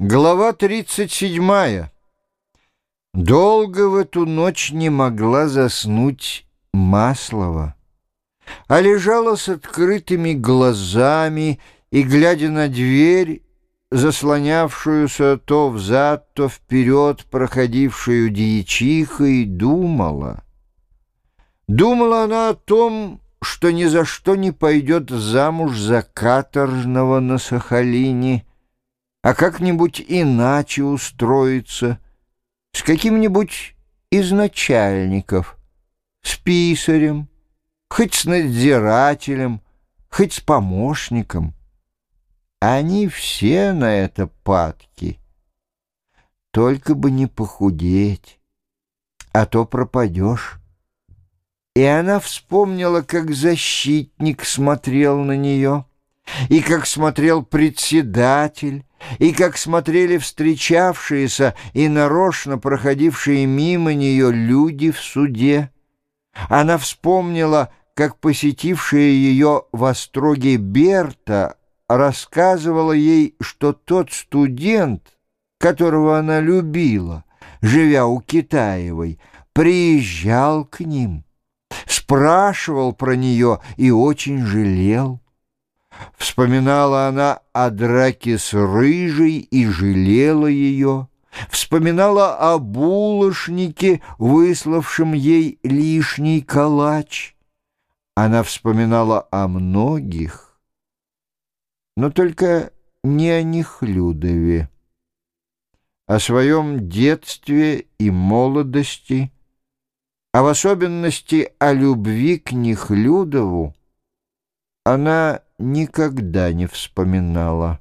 Глава 37. Долго в эту ночь не могла заснуть Маслова, а лежала с открытыми глазами и, глядя на дверь, заслонявшуюся то взад, то вперед проходившую дьячихой, думала. Думала она о том, что ни за что не пойдет замуж за каторжного на Сахалине, а как-нибудь иначе устроиться, с каким-нибудь из начальников, с писарем, хоть с надзирателем, хоть с помощником. Они все на это падки. Только бы не похудеть, а то пропадешь. И она вспомнила, как защитник смотрел на нее, и как смотрел председатель, и как смотрели встречавшиеся и нарочно проходившие мимо нее люди в суде. Она вспомнила, как посетившая ее в Остроге Берта рассказывала ей, что тот студент, которого она любила, живя у Китаевой, приезжал к ним, спрашивал про нее и очень жалел. Вспоминала она о драке с рыжей и жалела ее. Вспоминала о булочнике, выславшем ей лишний калач. Она вспоминала о многих, но только не о Нехлюдове. О своем детстве и молодости, а в особенности о любви к Нехлюдову, она никогда не вспоминала.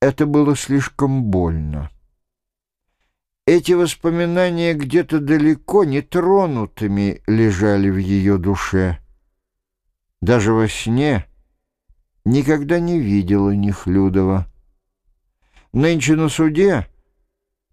Это было слишком больно. Эти воспоминания где-то далеко нетронутыми лежали в ее душе. Даже во сне никогда не видела Нехлюдова. Нынче на суде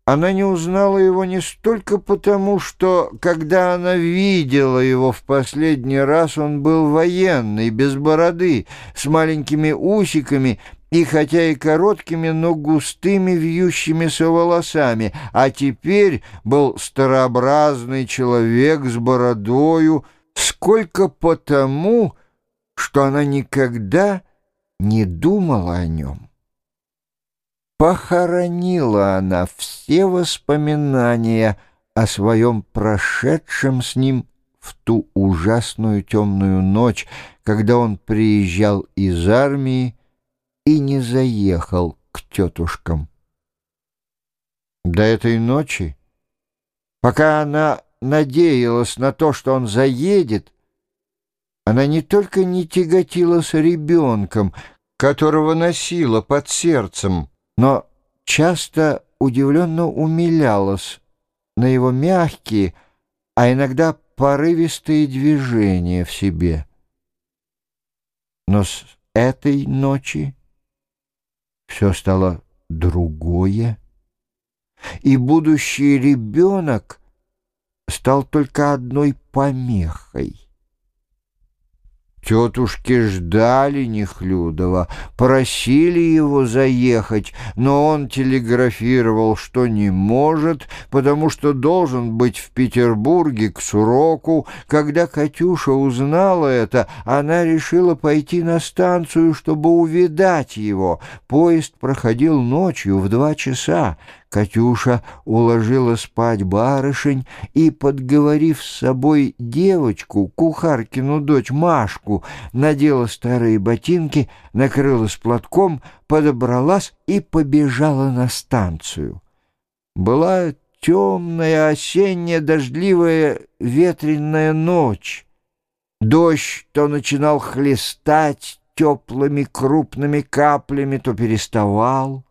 она не узнала его не столько потому, что, когда она видела его в последний раз, он был военный, без бороды, с маленькими усиками и, хотя и короткими, но густыми вьющимися волосами, а теперь был старообразный человек с бородою, сколько потому, что она никогда не думала о нем. Похоронила она все воспоминания о своем прошедшем с ним в ту ужасную темную ночь, когда он приезжал из армии и не заехал к тетушкам. До этой ночи, пока она надеялась на то, что он заедет, она не только не тяготилась ребенком, которого носила под сердцем, но часто удивленно умилялась на его мягкие, а иногда порывистые движения в себе. Но с этой ночи все стало другое, и будущий ребенок стал только одной помехой. Тетушки ждали Нехлюдова, просили его заехать, но он телеграфировал, что не может, потому что должен быть в Петербурге к сроку. Когда Катюша узнала это, она решила пойти на станцию, чтобы увидать его. Поезд проходил ночью в два часа. Катюша уложила спать барышень и, подговорив с собой девочку, кухаркину дочь Машку, надела старые ботинки, накрылась платком, подобралась и побежала на станцию. Была темная осенняя дождливая ветреная ночь. Дождь то начинал хлестать теплыми крупными каплями, то переставал.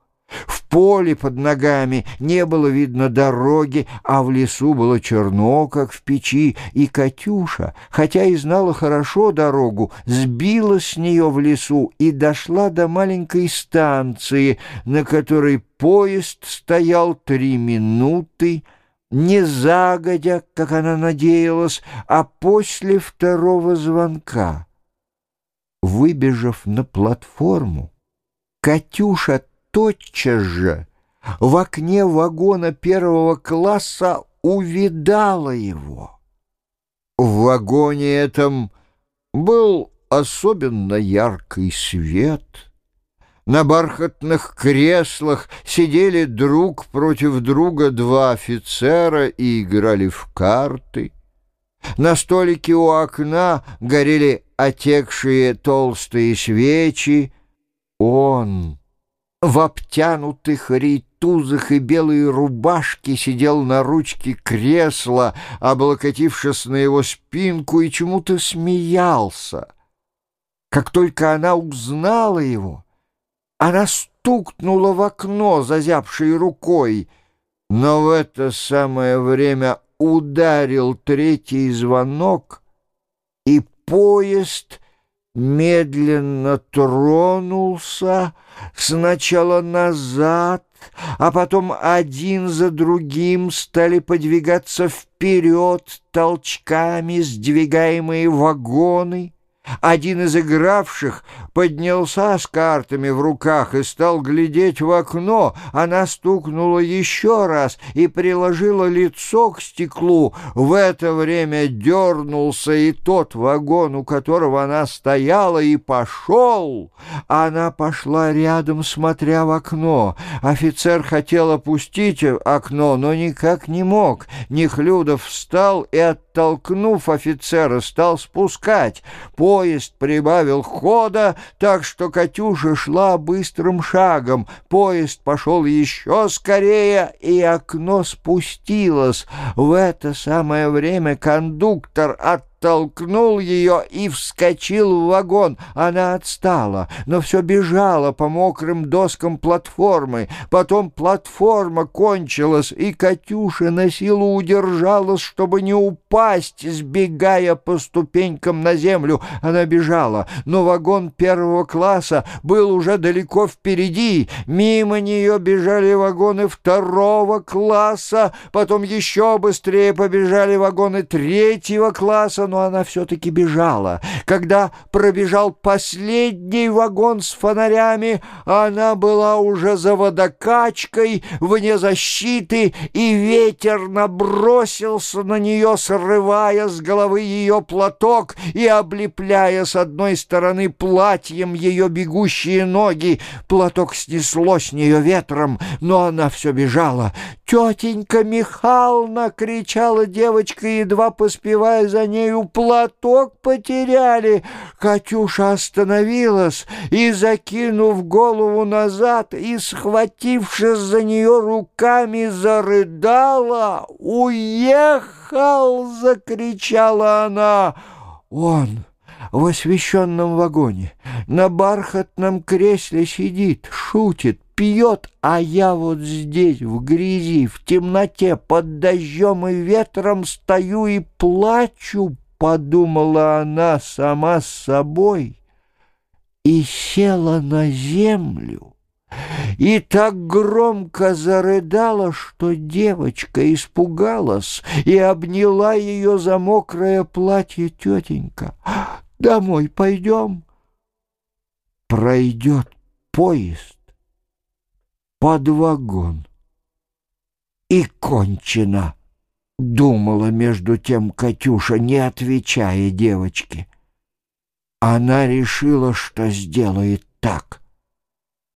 Поле под ногами не было видно дороги, а в лесу было черно, как в печи, и Катюша, хотя и знала хорошо дорогу, сбила с нее в лесу и дошла до маленькой станции, на которой поезд стоял три минуты, не загодя, как она надеялась, а после второго звонка. Выбежав на платформу, Катюша тотчас же в окне вагона первого класса увидала его. В вагоне этом был особенно яркий свет. На бархатных креслах сидели друг против друга два офицера и играли в карты. На столике у окна горели отекшие толстые свечи. Он в обтянутых ритузах и белой рубашке сидел на ручке кресла, облокотившись на его спинку, и чему-то смеялся. Как только она узнала его, она стукнула в окно, зазябшей рукой, но в это самое время ударил третий звонок, и поезд медленно тронулся сначала назад, а потом один за другим стали подвигаться вперед толчками сдвигаемые вагоны. Один из игравших поднялся с картами в руках и стал глядеть в окно. Она стукнула еще раз и приложила лицо к стеклу. В это время дернулся и тот вагон, у которого она стояла, и пошел. Она пошла рядом, смотря в окно. Офицер хотел опустить окно, но никак не мог. Нехлюдов встал и, оттолкнув офицера, стал спускать. Поезд прибавил хода, так что Катюша шла быстрым шагом. Поезд пошел еще скорее, и окно спустилось. В это самое время кондуктор от толкнул ее и вскочил в вагон. Она отстала, но все бежала по мокрым доскам платформы. Потом платформа кончилась, и Катюша на силу удержалась, чтобы не упасть, сбегая по ступенькам на землю. Она бежала, но вагон первого класса был уже далеко впереди. Мимо нее бежали вагоны второго класса, потом еще быстрее побежали вагоны третьего класса, но она все-таки бежала. Когда пробежал последний вагон с фонарями, она была уже за водокачкой, вне защиты, и ветер набросился на нее, срывая с головы ее платок и облепляя с одной стороны платьем ее бегущие ноги. Платок снесло с нее ветром, но она все бежала. «Тетенька Михайловна!» — кричала девочка, едва поспевая за нею. «Платок потеряли!» Катюша остановилась и, закинув голову назад и схватившись за нее руками, зарыдала. «Уехал!» — закричала она. «Он!» в освещенном вагоне, на бархатном кресле сидит, шутит, пьет, а я вот здесь, в грязи, в темноте, под дождем и ветром стою и плачу, подумала она сама с собой и села на землю. И так громко зарыдала, что девочка испугалась и обняла ее за мокрое платье тетенька. «Домой пойдем?» Пройдет поезд под вагон. И кончено, думала между тем Катюша, не отвечая девочке. Она решила, что сделает так.